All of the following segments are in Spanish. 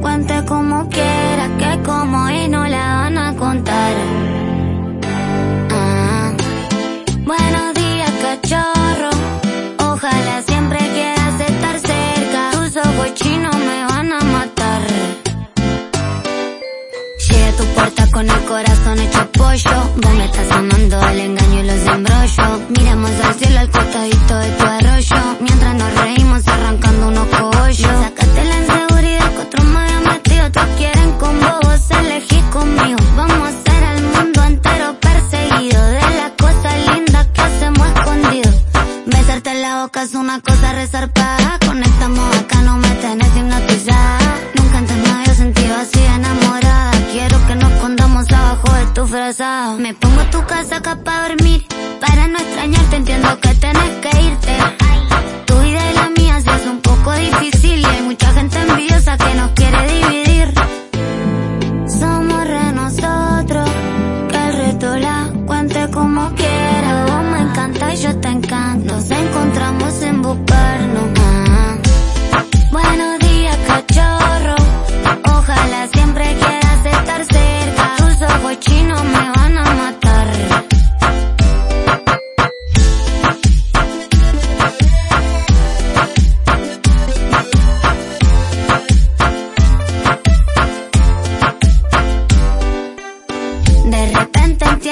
Cuente como quiera, que como y no la van a contar. Ah. Buenos días, cachorro. Ojalá siempre quieras estar cerca. Tus ojos chinos me van a matar. Llegué a tu puerta con el corazón hecho pollo. Vos me estás amando el engaño y los embrollos. Miramos al cielo al costadito de tu la boca es una cosa resarpada. Conectamos acá, no me tenés hipnotizada. Nunca antes me había sentido así enamorada. Quiero que nos escondamos abajo de tu frazada. Me pongo tu casa acá para dormir. Para no extrañarte entiendo que tenés que irte.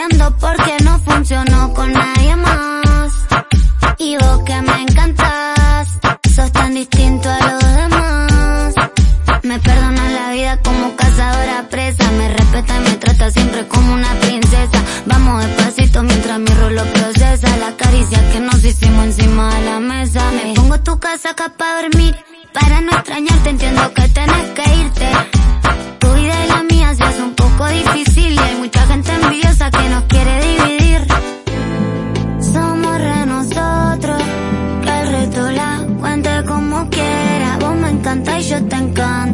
Repente entiendo por qué no funcionó con nadie más. Y vos que me encantas, sos tan distinto a los demás. Me perdona la vida como cazadora presa, me respeta y me trata siempre como una princesa. Vamos despacito mientras mi rolo procesa la caricia que nos hicimos encima de la mesa. Me pongo tu casa acá para dormir, para no extrañarte entiendo que encanta y yo te encanto.